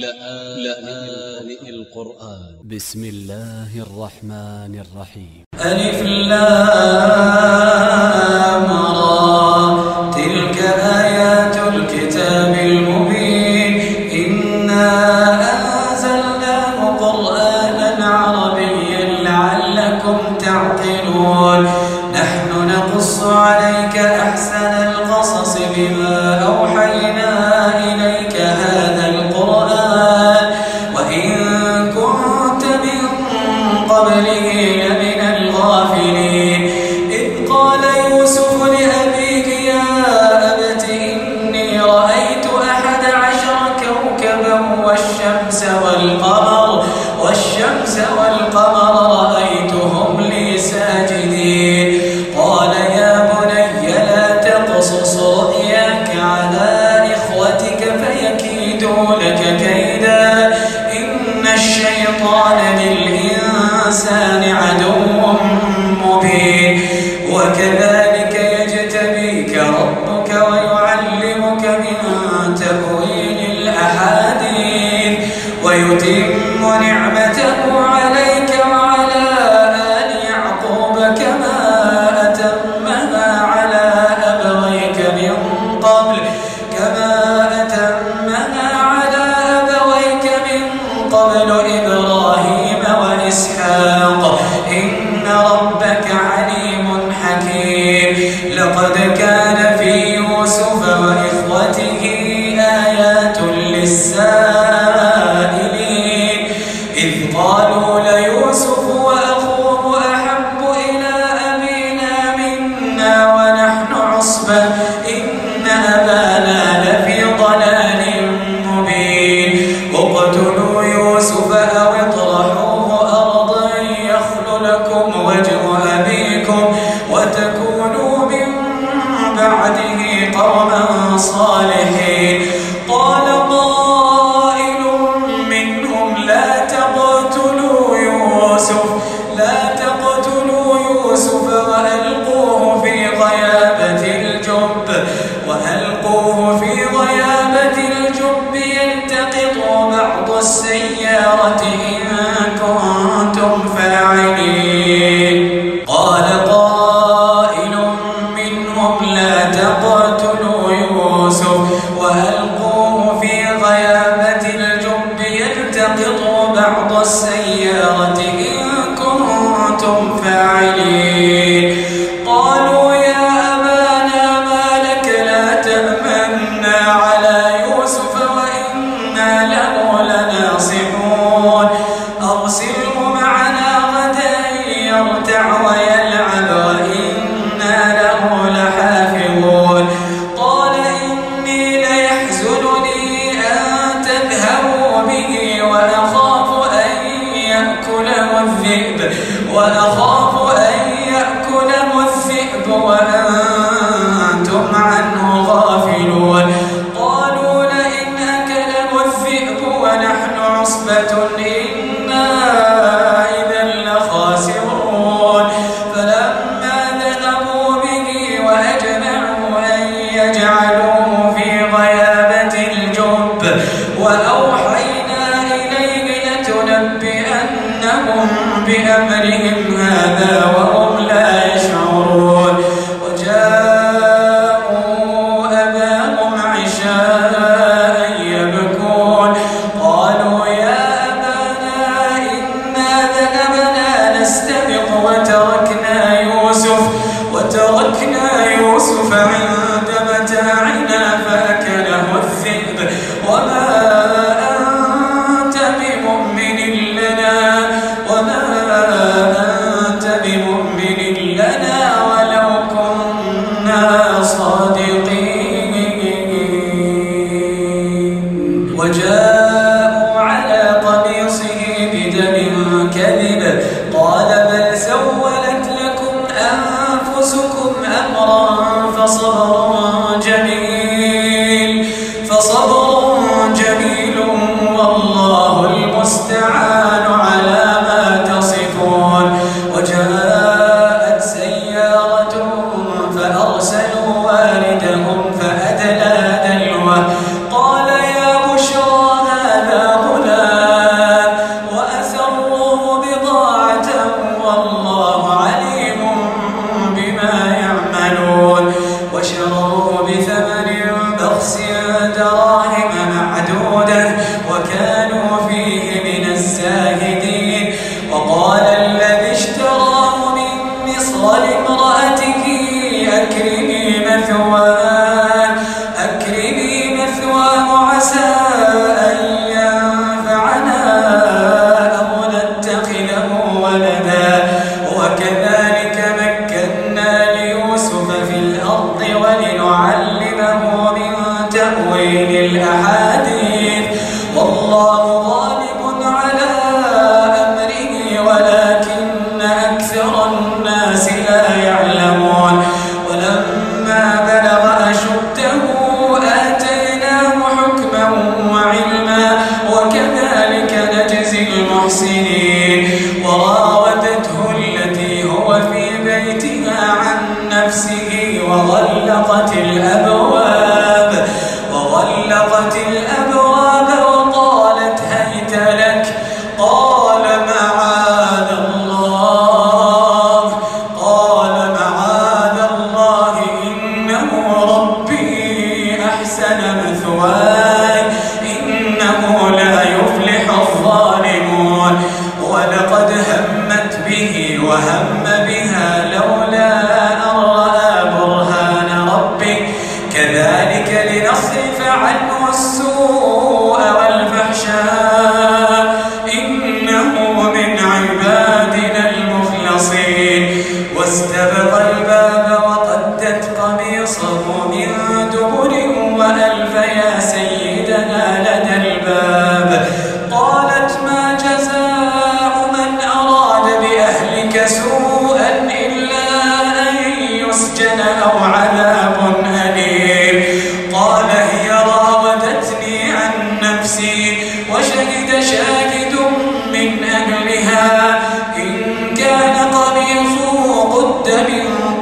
لآن, لآن القرآن. بسم الله الرحمن الرحيم. ألف لام. الإنسان عدو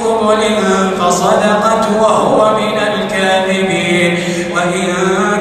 كبر فصدقت وهو من الكاذبين. وإن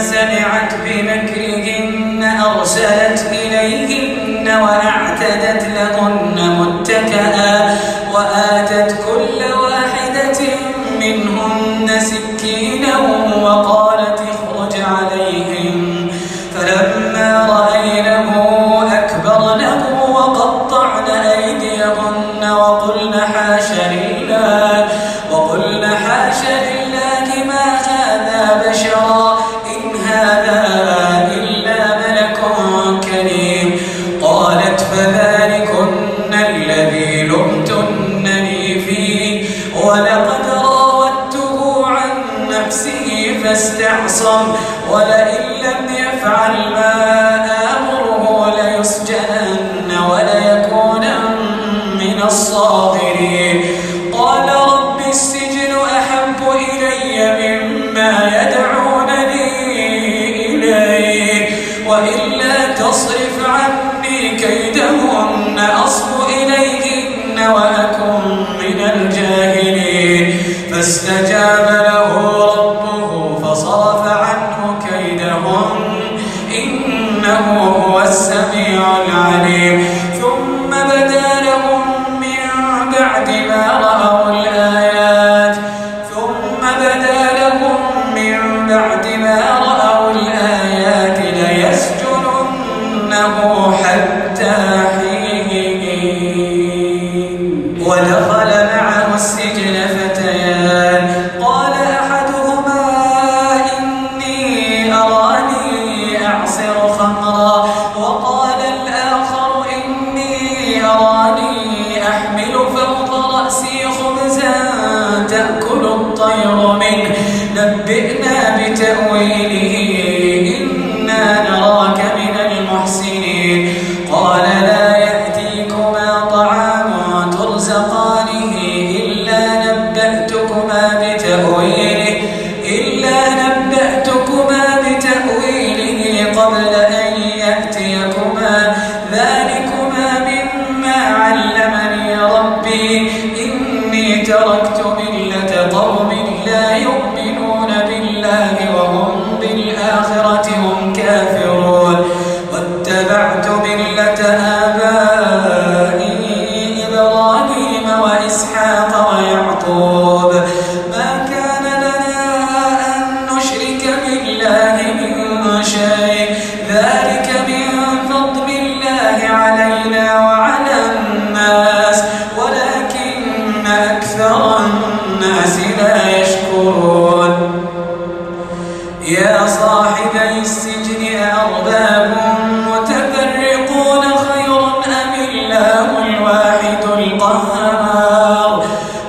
سمعت بمكرهن أرسلت إليهن وأعتدت لهن متكئا كيدهن أصب إليهن وأكن من الجاهلين. فاستجاب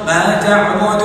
ما تعبد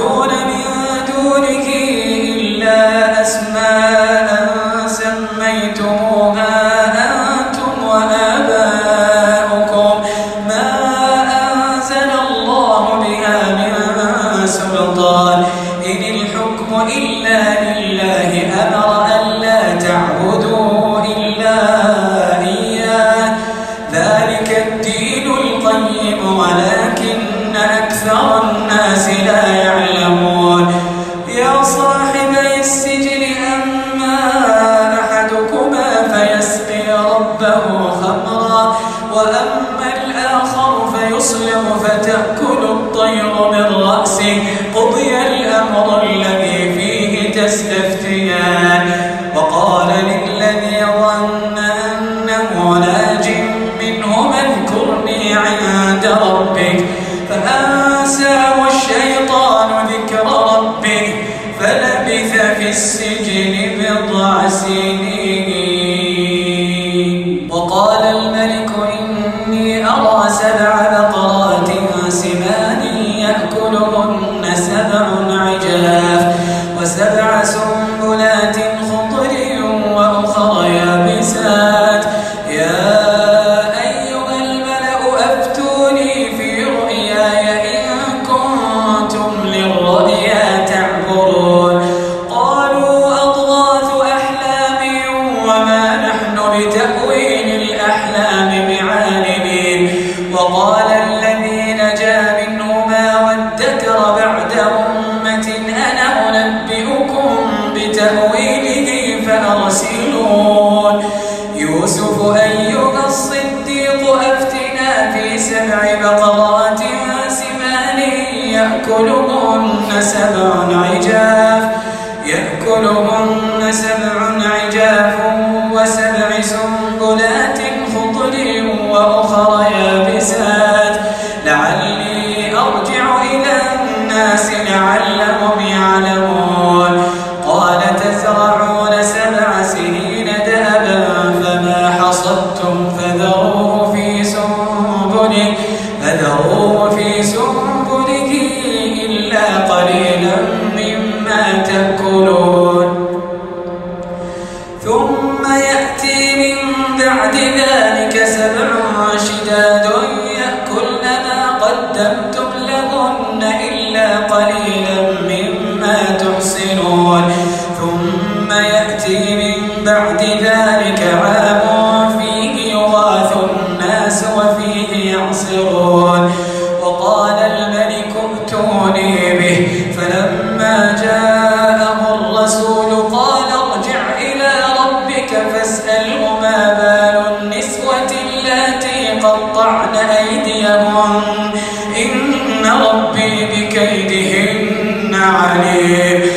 لبث في السجن بضع سنين التي قطعن أيديهم. إن ربي بكيدهن عليم.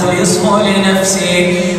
يستخلصه لنفسه.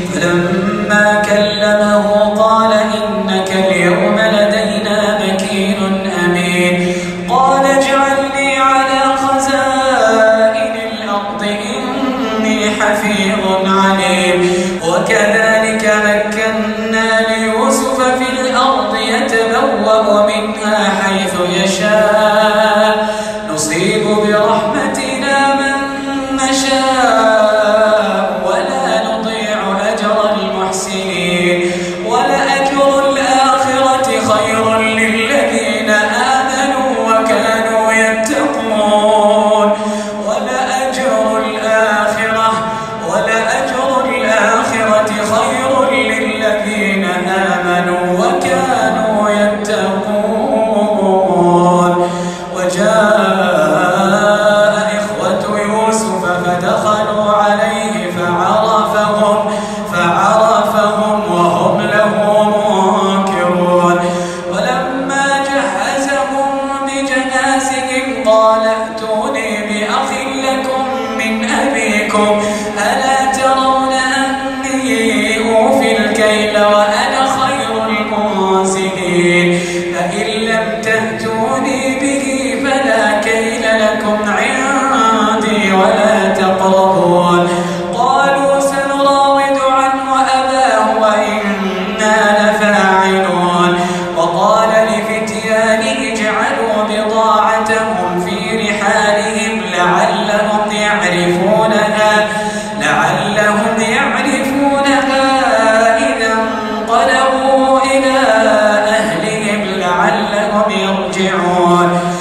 يرجعون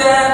حتى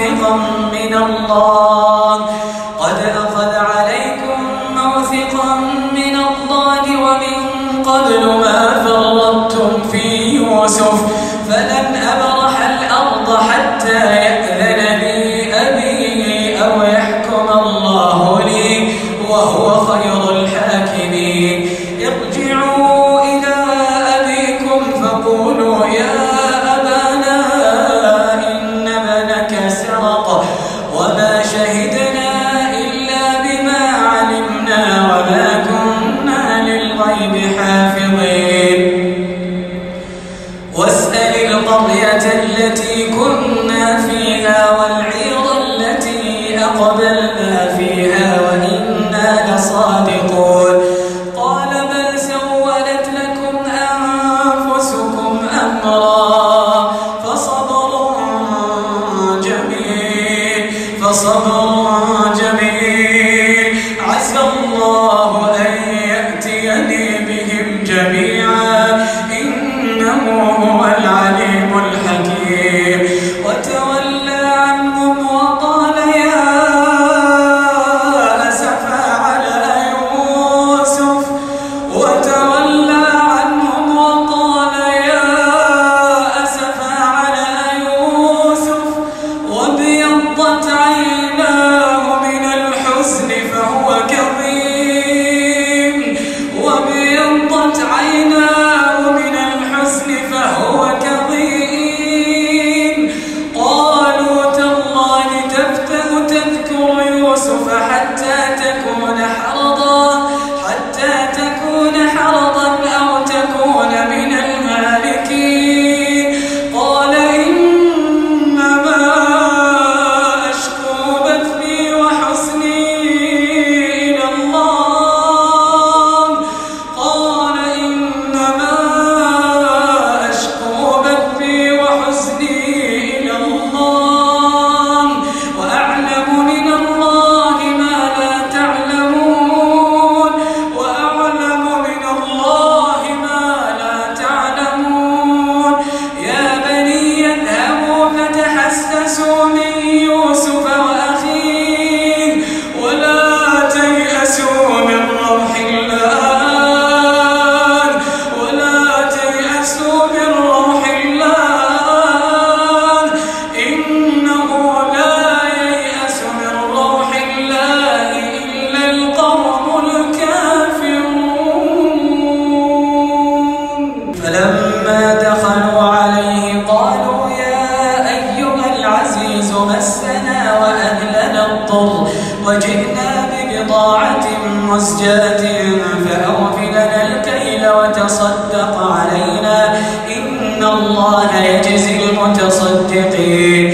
أقبلنا فيها وإنا تصدق علينا. إن الله يجزي المتصدقين.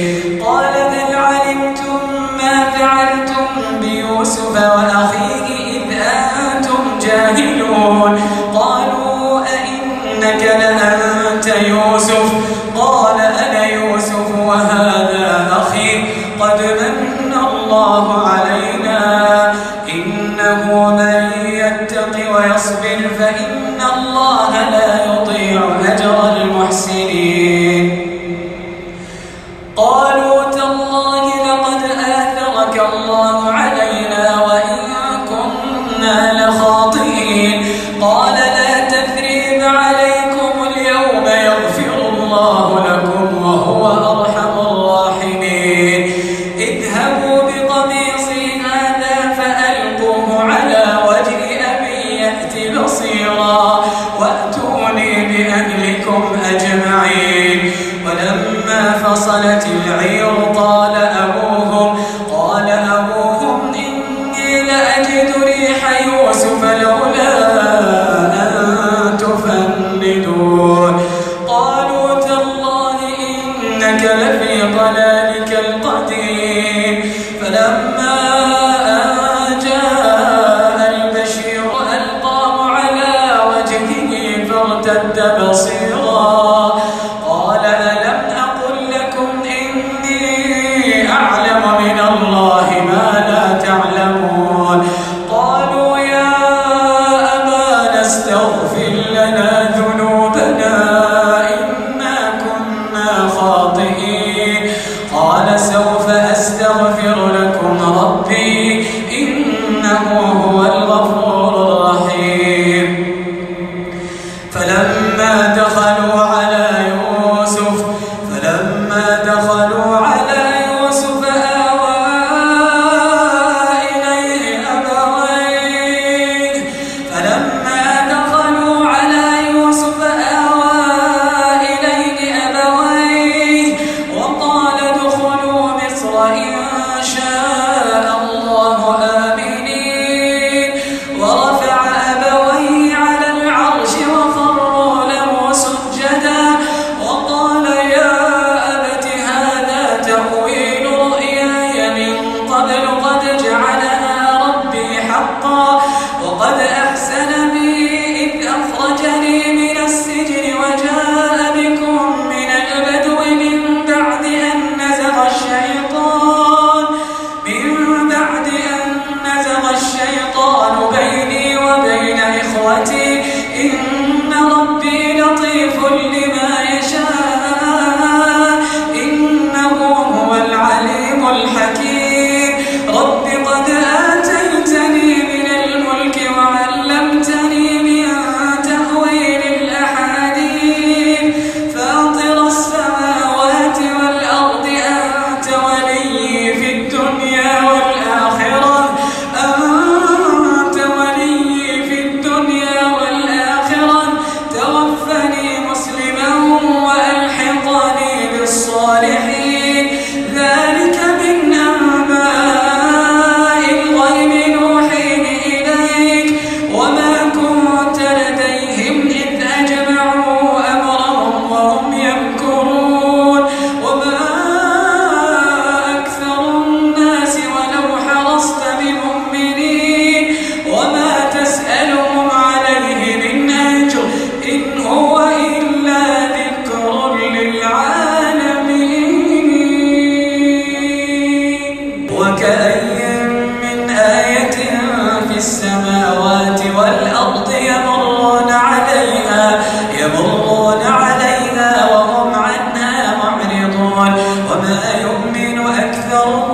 قال بل علمتم ما فعلتم بيوسف وأخيه إذ أنتم جاهلون. قالت العين يؤمن أكثرهم